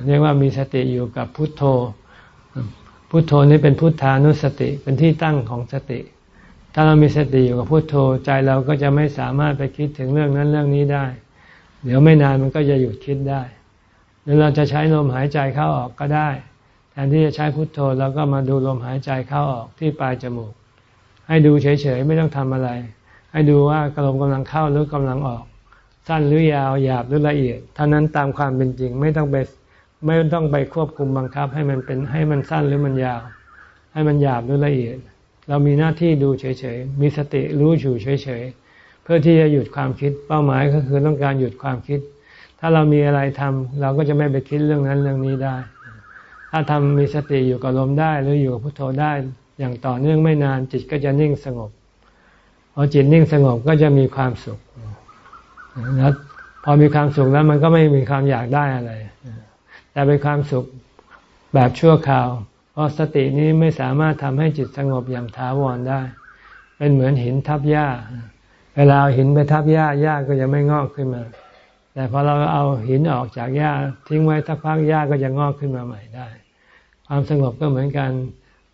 A: เรียกว่ามีสติอยู่กับพุทโธ พุทโธนี้เป็นพุทธานุสติเป็นที่ตั้งของสติ ถ้าเรามีสติอยู่กับพุทโธใจเราก็จะไม่สามารถไปคิดถึงเรื่องนั้นเรื่องนี้ได้ เดี๋ยวไม่นานมันก็จะหยุดคิดได้ หรือเราจะใช้ลมหายใจเข้าออกก็ได้ แทนที่จะใช้พุทโธเราก็มาดูลมหายใจเข้าออกที่ปลายจมูก ให้ดูเฉยๆไม่ต้องทำอะไร ให้ดูว่ากระลมกำลังเข้าหรือกำลังออก สั้นหรือยาวหยาบหรือละเอียดเท่านั้นตามความเป็นจริงไม่ต้องไปไม่ต้องไปควบคุมบังคับ ให้มันเป็นให้มันสั้นหรือมันยาว ให้มันหยาบหรือละเอียด เรามีหน้าที่ดูเฉยๆมีสติรู้อยู่เฉยๆเพื่อที่จะหยุดความคิดเป้าหมายก็คือต้องการหยุดความคิด ถ้าเรามีอะไรทำเราก็จะไม่ไปคิดเรื่องนั้นเรื่องนี้ได้ ถ้าทำมีสติอยู่กับลมได้ หรืออยู่กับพุทโธได้ อย่างต่อเนื่องไม่นานจิตก็จะนิ่งสงบพอจิตนิ่งสงบก็จะมีความสุขแล้วพอมีความสุขแล้วมันก็ไม่มีความอยากได้อะไร แต่เป็นความสุขแบบชั่วคราว เพราะสตินี้ไม่สามารถทำให้จิตสงบอย่างถาวรได้ เป็นเหมือนหินทับหญ้า เวลาเอาหินไปทับหญ้าหญ้าก็จะไม่งอกขึ้นมา แต่พอเราเอาหินออกจากหญ้าทิ้งไว้ทักพักหญ้าก็จะงอกขึ้นมาใหม่ได้ ความสงบก็เหมือนกัน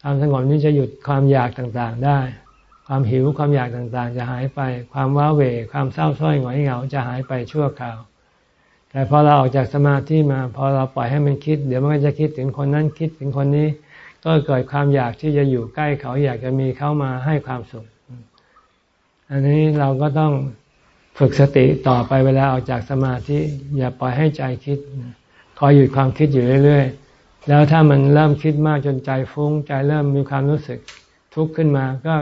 A: ความสงบนี้จะหยุดความอยากต่างๆได้ ความหิวความอยากต่างๆ จะหายไป ความว้าเหวความเศร้าส้อยหงอยเหงาจะหายไปชั่วคราว แต่พอเราออกจากสมาธิมา พอเราปล่อยให้มันคิด เดี๋ยวมันก็จะคิดถึงคนนั้นคิดถึงคนนี้ ก็เกิดความอยากที่จะอยู่ใกล้เขาอยากจะมีเข้ามาให้ความสุข อันนี้เราก็ต้อง ฝึกสติต่อไปเวลาออกจากสมาธิอย่าปล่อยให้ใจคิด คอยหยุดความคิดอยู่เรื่อย ๆ แล้วถ้ามันเริ่มคิดมากจนใจฟุง้ง ใจเริ่มมีความรู้สึกทุกข์ขึ้นมาก็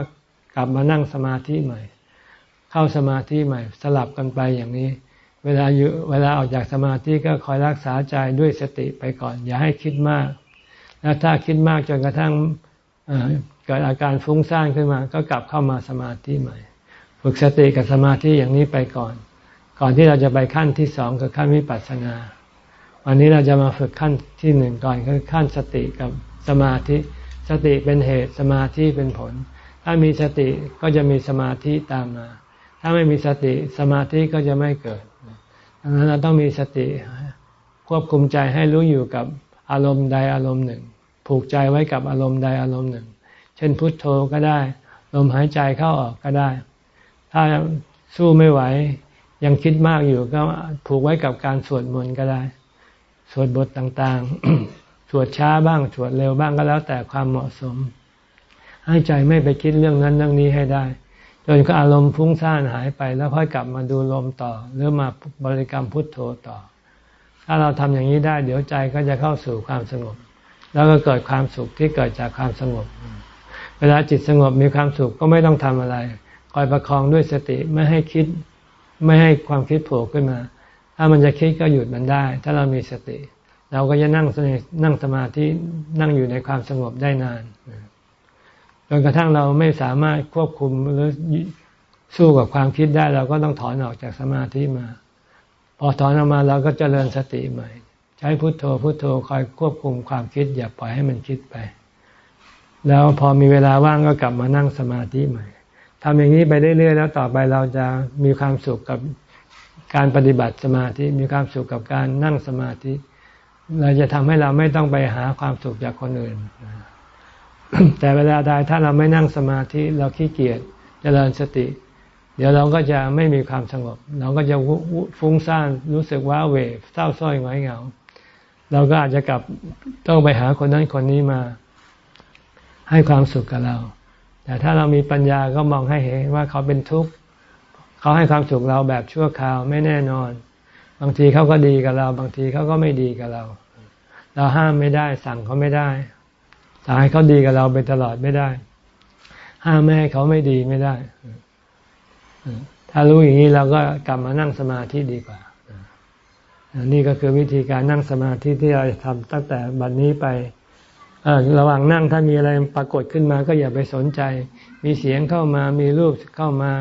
A: กลับมานั่งสมาธิใหม่ เข้าสมาธิใหม่ สลับกันไปอย่างนี้ เวลาอยู่เวลาออกจากสมาธิก็คอยรักษาใจด้วยสติไปก่อน อย่าให้คิดมาก แล้วถ้าคิดมากจนกระทั่งเกิดอาการฟุ้งซ่านขึ้นมา ก็กลับเข้ามาสมาธิใหม่ ฝึกสติกับสมาธิอย่างนี้ไปก่อน ก่อนที่เราจะไปขั้นที่สองคือขั้นวิปัสสนา วันนี้เราจะมาฝึกขั้นที่หนึ่งก่อนคือขั้นสติกับสมาธิ สติเป็นเหตุสมาธิเป็นผล ถ้ามีสติก็จะมีสมาธิตามมา ถ้าไม่มีสติสมาธิก็จะไม่เกิดดังนั้นเราต้องมีสติควบคุมใจให้รู้อยู่กับอารมณ์ใดอารมณ์หนึ่ง ผูกใจไว้กับอารมณ์ใดอารมณ์หนึ่ง เช่นพุทโธก็ได้ ลมหายใจเข้าออกก็ได้ ถ้าสู้ไม่ไหว ยังคิดมากอยู่ก็ผูกไว้กับการสวดมนต์ก็ได้ สวดบทต่างๆ สวดช้าบ้าง สวดเร็วบ้างก็แล้วแต่ความเหมาะสม ให้ใจไม่ไปคิดเรื่องนั้นเรื่องนี้ให้ได้ จนก็อารมณ์ฟุ้งซ่านหายไปแล้วค่อยกลับมาดูลมต่อ หรือมาบริกรรมพุทโธต่อ ถ้าเราทำอย่างนี้ได้ เดี๋ยวใจก็จะเข้าสู่ความสงบ แล้วก็เกิดความสุขที่เกิดจากความสงบ เวลาจิตสงบมีความสุขก็ไม่ต้องทำอะไร คอยประคองด้วยสติไม่ให้คิด ไม่ให้ความคิดโผล่ขึ้นมา ถ้ามันจะคิดก็หยุดมันได้ ถ้าเรามีสติ เราก็จะนั่งนั่งสมาธินั่งอยู่ในความสงบได้นานจนกระทั่งเราไม่สามารถควบคุมหรือสู้กับความคิดได้ เราก็ต้องถอนออกจากสมาธิมา พอถอนออกมาเราก็จเจริญสติใหม่ ใช้พุทโธพุทโธคอยควบคุมความคิด อย่าปล่อยให้มันคิดไป แล้วพอมีเวลาว่างก็กลับมานั่งสมาธิใหม่ ทำอย่างนี้ไปเรื่อยๆแล้วต่อไปเราจะมีความสุขกับการปฏิบัติสมาธิมีความสุขกับการนั่งสมาธิ เราจะทำให้เราไม่ต้องไปหาความสุขจากคนอื่น แต่เวลาใดถ้าเราไม่นั่งสมาธิเราขี้เกียจเจริญสติ เดี๋ยวเราก็จะไม่มีความสงบ เราก็จะฟุ้งซ่านรู้สึกว่าเวเศร้าส้อยหงอยเหงา เราก็อาจจะกลับต้องไปหาคนนั้นคนนี้มา ให้ความสุขกับเรา แต่ถ้าเรามีปัญญาก็มองให้เห็นว่าเขาเป็นทุกข์เขาให้ความสุขเราแบบชั่วคราวไม่แน่นอน บางทีเขาก็ดีกับเรา บางทีเขาก็ไม่ดีกับเรา เราห้ามไม่ได้ สั่งเขาไม่ได้สั่งให้เขาดีกับเราไปตลอดไม่ได้ ห้ามไม่ให้เขาไม่ดีไม่ได้ ถ้ารู้อย่างนี้เราก็กลับมานั่งสมาธิดีกว่านี่ก็คือวิธีการนั่งสมาธิที่เราจะทำตั้งแต่บัดนนี้ไป ระหว่างนั่งถ้ามีอะไรปรากฏขึ้นมาก็อย่าไปสนใจ มีเสียงเข้ามามีรูปเข้ามา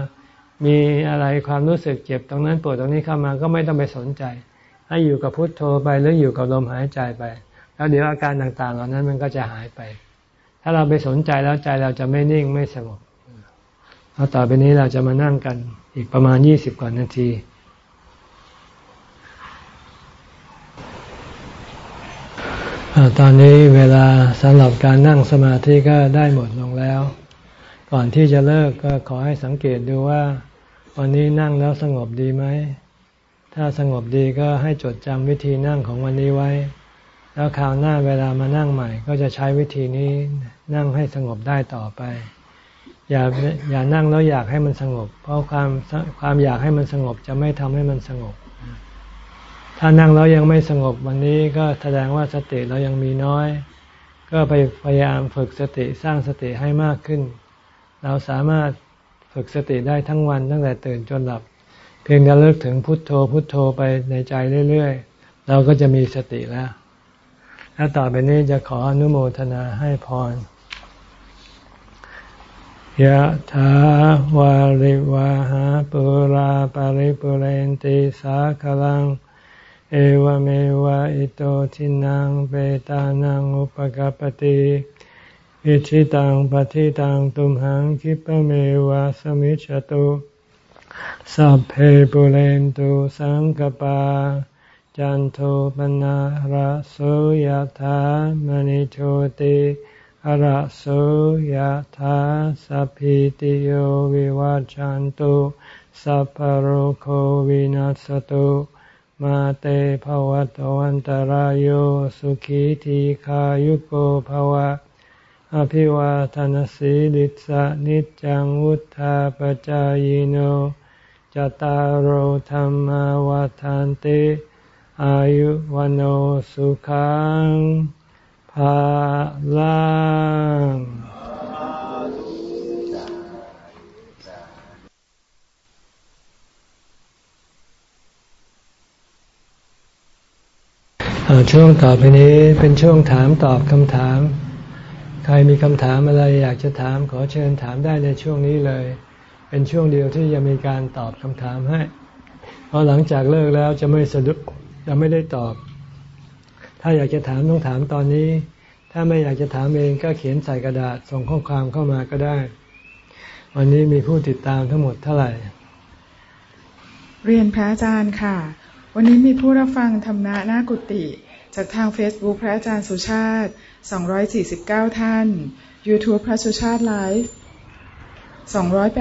A: มีอะไรความรู้สึกเจ็บตรงนั้นปวดตรงนี้เข้ามาก็ไม่ต้องไปสนใจ ให้อยู่กับพุทโธไปหรืออยู่กับลมหายใจไป แล้วเดี๋ยวอาการต่างๆ เหล่านั้นมันก็จะหายไป ถ้าเราไปสนใจแล้วใจเราจะไม่นิ่งไม่สงบเอาต่อไปนี้เราจะมานั่งกันอีกประมาณยี่สิบกว่านาที ตอนนี้เวลาสำหรับการนั่งสมาธิก็ได้หมดลงแล้ว ก่อนที่จะเลิกก็ขอให้สังเกตดูว่า วันนี้นั่งแล้วสงบดีไหม ถ้าสงบดีก็ให้จดจำวิธีนั่งของวันนี้ไว้ แล้วคราวหน้าเวลามานั่งใหม่ ก็จะใช้วิธีนี้นั่งให้สงบได้ต่อไป อย่าอย่านั่งแล้วอยากให้มันสงบ เพราะความความอยากให้มันสงบจะไม่ทำให้มันสงบ ถ้านั่งแล้วยังไม่สงบวันนี้ก็แสดงว่าสติเรายังมีน้อย ก็ไปพยายามฝึกสติสร้างสติให้มากขึ้น เราสามารถฝึกสติได้ทั้งวันตั้งแต่ตื่นจนหลับ เพียงจะเลิกถึงพุทโธพุทโธไปในใจเรื่อยๆ เราก็จะมีสติแล้ว แล้วต่อไปนี้จะขออนุโมทนาให้พรยะถาวาริวาหาปุราปาริปุเรนติสาคลัง เอวเมวะอิโตทินังเปตานังอุปกปติอิชิตังปฏิตังตุมหังคิปเมวะสมิจฉตุสัพเพปุเรนตุสังกปา จันโทปนะระโสยธามณิโชติระโสยธาสัพพิติโยวิวัจจันตุสัพพโรโควินัสตุ มาเตภวัตวันตารโยสุขีทีขายุโกภวะ อภิวาทานสีลิสะนิจังวุธาปจายโนจตารโหธรรมวาทานติอายุวันโอสุขังภาลัง ช่วงต่อไปนี้เป็นช่วงถามตอบคำถาม ใครมีคำถามอะไรอยากจะถามขอเชิญถามได้ในช่วงนี้เลย เป็นช่วงเดียวที่จะมีการตอบคำถามให้ เพราะหลังจากเลิกแล้วจะไม่สะดุกจะไม่ได้ตอบ ถ้าอยากจะถามต้องถามตอนนี้ ถ้าไม่อยากจะถามเองก็เขียนใส่กระดาษส่งข้อความเข้ามาก็ได้ วันนี้มีผู้ติดตามทั้งหมดเท่าไหร่
B: เรียนพระอาจารย์ค่ะ วันนี้มีผู้รับฟังธรรมะหน้ากุฏิจากทาง Facebook พระอาจารย์สุชาติ 249 ท่าน YouTube พระสุชาติไลฟ์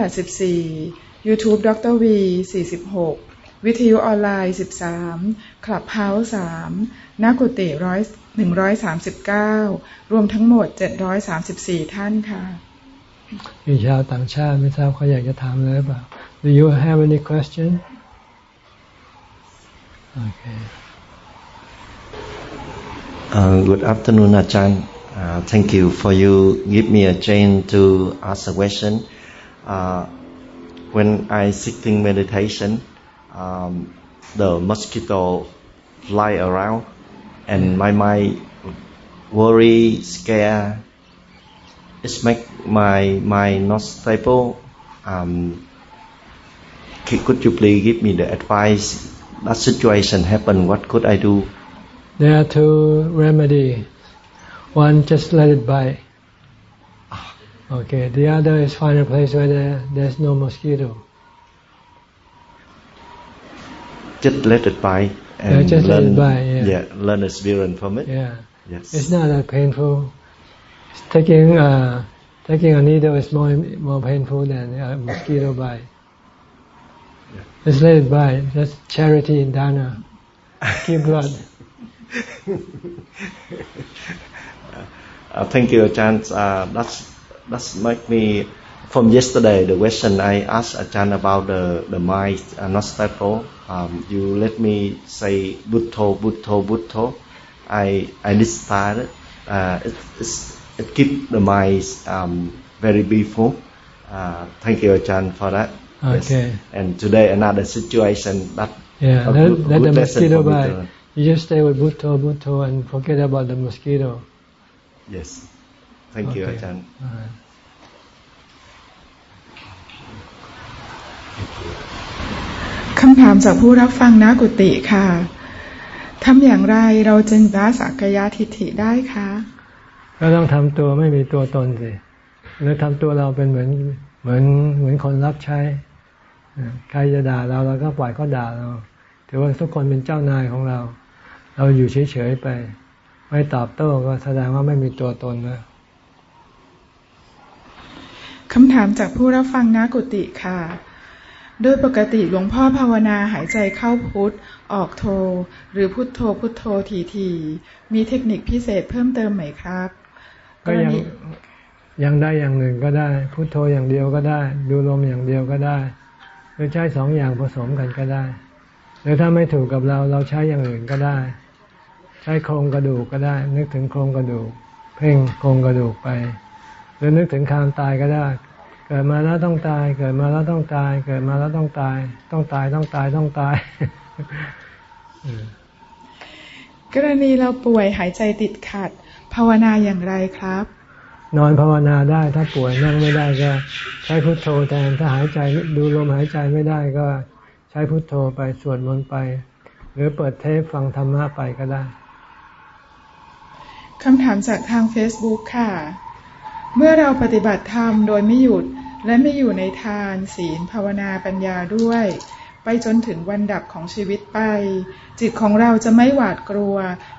B: 284 YouTube ดรวี46 วิทยุออนไลน์ 13คลับเฮาส์3นักกุฏิร้อย139 รวมทั้งหมด 734 ท่านค่ะ
A: มีชาวต่างชาติไม่ทราบเขาอยากจะถามเลยเปล่า Do you have any question? Okay.
C: Uh, good afternoon, Ajahn. Uh, thank you for you give me a chance to ask a question. Uh, when I sitting meditation, um, the mosquito fly around, and my mind worry, scare. It make my mind not stable. Um, could you please give me the advice? That situation happen. What could I do?
A: There are two remedy. One, just let it by. Okay. The other is find a place where there, there's no mosquito.
C: Just let it by
A: and yeah, just learn, let it by. Yeah. yeah,
C: learn experience from it.
A: Yeah. Yes. It's not that painful. taking uh, taking a needle is more more painful than a mosquito bite. Just let it by. Just charity in dana. Give blood.
C: uh, thank you, Ajahn. Uh, that's that's make me from yesterday the question I asked Ajahn about the the mind uh, not stable. Um, you let me say Buddho, Buddho, Buddho. I I decided uh, it it's, it keep the mind um, very beautiful. Uh, thank you, Ajahn, for that.
A: Okay. Yes.
C: And today another situation that
A: yeah, let, good, let the mosquito bite. You just stay with Buddho, Buddho, and forget about the mosquito.
C: Yes. Thank okay. you อาจารย์
B: คำถามจากผู้รับฟังนากุติค่ะ ทำอย่างไรเราจึงละสักยะทิฏฐิได้คะ
A: ก็ต้องทำตัวไม่มีตัวตนสิ หรือทำตัวเราเป็นเหมือนเหมือนเหมือนคนรับใช้ ใครจะด่าเราเราก็ปล่อยเขาด่าเรา ถือว่าทุกคนเป็นเจ้านายของเรา เราอยู่เฉยๆไป ไม่ตอบโต้ก็แสดงว่าไม่มีตัวตนนะ
B: คำถามจากผู้รับฟังนากุติค่ะ โดยปกติหลวงพ่อภาวนาหายใจเข้าพุทธออกโท หรือพุทโธพุทโธทีทีมีเทคนิคพิเศษเพิ่มเติมไหมครับ
A: ก็ยังยังได้อย่างหนึ่งก็ได้ พุทโธอย่างเดียวก็ได้ ดูลมอย่างเดียวก็ได้ หรือใช้สองอย่างผสมกันก็ได้ หรือถ้าไม่ถูกกับเราเราใช้อย่างอื่นก็ได้ ใช้โครงกระดูกก็ได้ นึกถึงโครงกระดูก เพ่งโครงกระดูกไปรือนึกถึงความตายก็ได้ เกิดมาแล้วต้องตาย เกิดมาแล้วต้องตาย เกิดมาแล้วต้องตาย ต้องตายต้องตายต้องตาย
B: กรณีเราป่วยหายใจติดขัด ภาวนาอย่างไรครับ
A: นอนภาวนาได้ถ้าป่วยนั่งไม่ได้ก็ ใช้พุทโธแทนถ้าหายใจดูลมหายใจไม่ได้ก็ใช้พุทโธไปสวดมนต์ไป หรือเปิดเทปฟังธรรมะไปก็ได้
B: คำถามจากทาง Facebook ค่ะ เมื่อเราปฏิบัติธรรมโดยไม่หยุดและไม่อยู่ในทาน ศีลภาวนาปัญญาด้วย ไปจนถึงวันดับของชีวิตไป จิตของเราจะไม่หวาดกลัว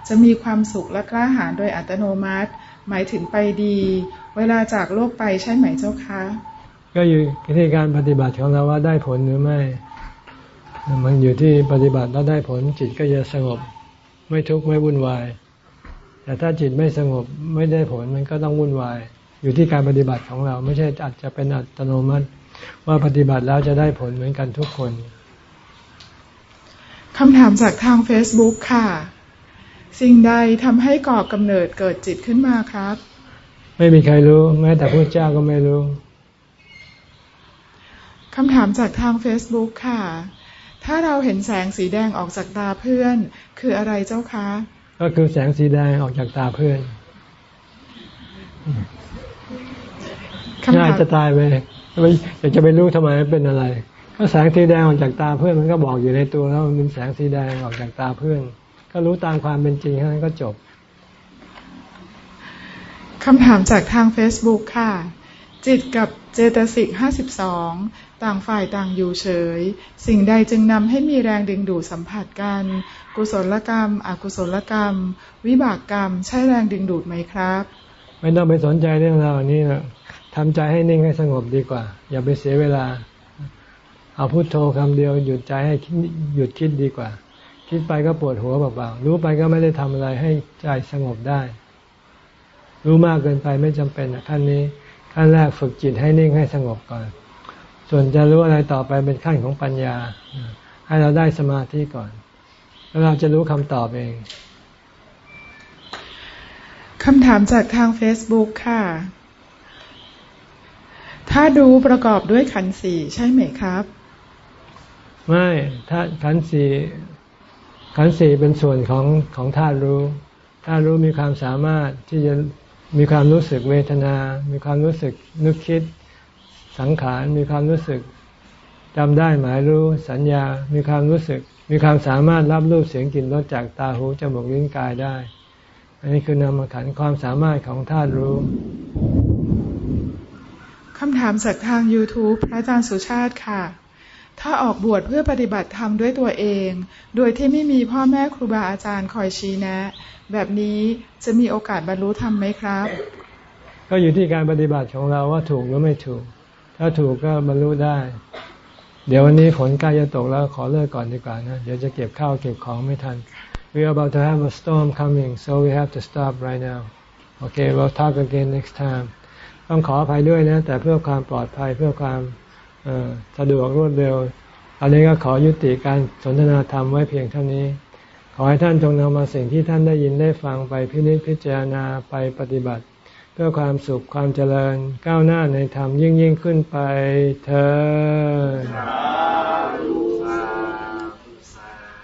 B: จะมีความสุขและกล้าหาญโดยอัตโนมัติ หมายถึงไปดี เวลาจากโลกไปใช่ไหมเจ้าคะ
A: ก็อยู่ที่การปฏิบัติของเราว่าได้ผลหรือไม่ มันอยู่ที่ปฏิบัติแล้วได้ผลจิตก็จะสงบ ไม่ทุกข์ไม่วุ่นวาย แต่ถ้าจิตไม่สงบไม่ได้ผลมันก็ต้องวุ่นวาย อยู่ที่การปฏิบัติของเรา ไม่ใช่อาจจะเป็นอัตโนมัติ ว่าปฏิบัติแล้วจะได้ผลเหมือนกันทุกคน
B: คำถามจากทาง Facebook ค่ะ สิ่งใดทำให้ก่อกำเนิดเกิดจิตขึ้นมาครับ
A: ไม่มีใครรู้ แม้แต่พระเจ้าก็ไม่รู้
B: คำถามจากทาง Facebook ค่ะ ถ้าเราเห็นแสงสีแดงออกจากตาเพื่อน คืออะไรเจ้าคะ
A: ก็คือแสงสีแดงออกจากตาเพื่อนง่ายจะตายไปไม่อยากจะไปรู้ทำไมเป็นอะไร ก็แสงสีแดงออกจากตาเพื่อนมันก็บอกอยู่ในตัวแล้วมันแสงสีแดงออกจากตาเพื่อน ก็รู้ตามความเป็นจริงแค่นั้นก็จบ
B: คำถามจากทาง Facebook ค่ะ จิตกับเจตสิกห้าสิบสองต่างฝ่ายต่างอยู่เฉย สิ่งใดจึงนำให้มีแรงดึงดูดสัมผัสกัน กุศลกรรม อกุศลกรรม วิบากกรรม ใช่แรงดึงดูดไหมครับ
A: ไม่ต้องไปสนใจเรื่องราวนี้นะทำใจให้นิ่งให้สงบดีกว่า อย่าไปเสียเวลา เอาพุโทโธคำเดียวหยุดใจให้หยุดคิดดีกว่า คิดไปก็ปวดหัวเปล่าๆรู้ไปก็ไม่ได้ทำอะไรให้ใจสงบได้ รู้มากเกินไปไม่จำเป็นขั้นนี้ขั้นแรกฝึกจิตให้นิ่งให้สงบก่อน ส่วนจะรู้อะไรต่อไปเป็นขั้นของปัญญา ให้เราได้สมาธิก่อน แล้วเราจะรู้คำตอบเอง
B: คำถามจากทาง Facebook ค่ะ ถ้าดูประกอบด้วยขันสี่ใช่ไหมครับ
A: ไม่ ถ้าขันสี่ ขันสี่เป็นส่วนของของธาตุรู้ธาตุรู้มีความสามารถที่จะมีความรู้สึกเวทนา มีความรู้สึกนึกคิด สังขาร มีความรู้สึกจำได้หมายรู้สัญญา มีความรู้สึก มีความสามารถรับรูปเสียงกลิ่นรสจากตาหูจมูกลิ้นกายได้ อันนี้คือนามขันความสามารถของธาตุรู้
B: คำถามจากทาง YouTube พระอาจารย์สุชาติค่ะ ถ้าออกบวชเพื่อปฏิบัติธรรมด้วยตัวเอง โดยที่ไม่มีพ่อแม่ครูบาอาจารย์คอยชี้แนะ แบบนี้จะมีโอกาสบรรลุธรรมไหมครับ
A: ก็อยู่ที่การปฏิบัติของเราว่าถูกหรือไม่ถูก ถ้าถูกก็บรรลุได้ เดี๋ยววันนี้ฝนใกล้จะตกแล้วขอเลิกก่อนดีกว่านะ เดี๋ยวจะเก็บข้าวเก็บของไม่ทัน We are about to have a storm coming so we have to stop right now Okay we'll talk again next time ต้องขออภัยด้วยนะ แต่เพื่อความปลอดภัยเพื่อความ สะดวกรวดเร็ว อันนี้ก็ขอยุติการสนทนาธรรมไว้เพียงเท่านี้ ขอให้ท่านจงนำมาสิ่งที่ท่านได้ยินได้ฟังไปพินิจพิจารณาไปปฏิบัติ เพื่อความสุขความเจริญก้าวหน้าในธรรมยิ่งยิ่งขึ้นไปเธอ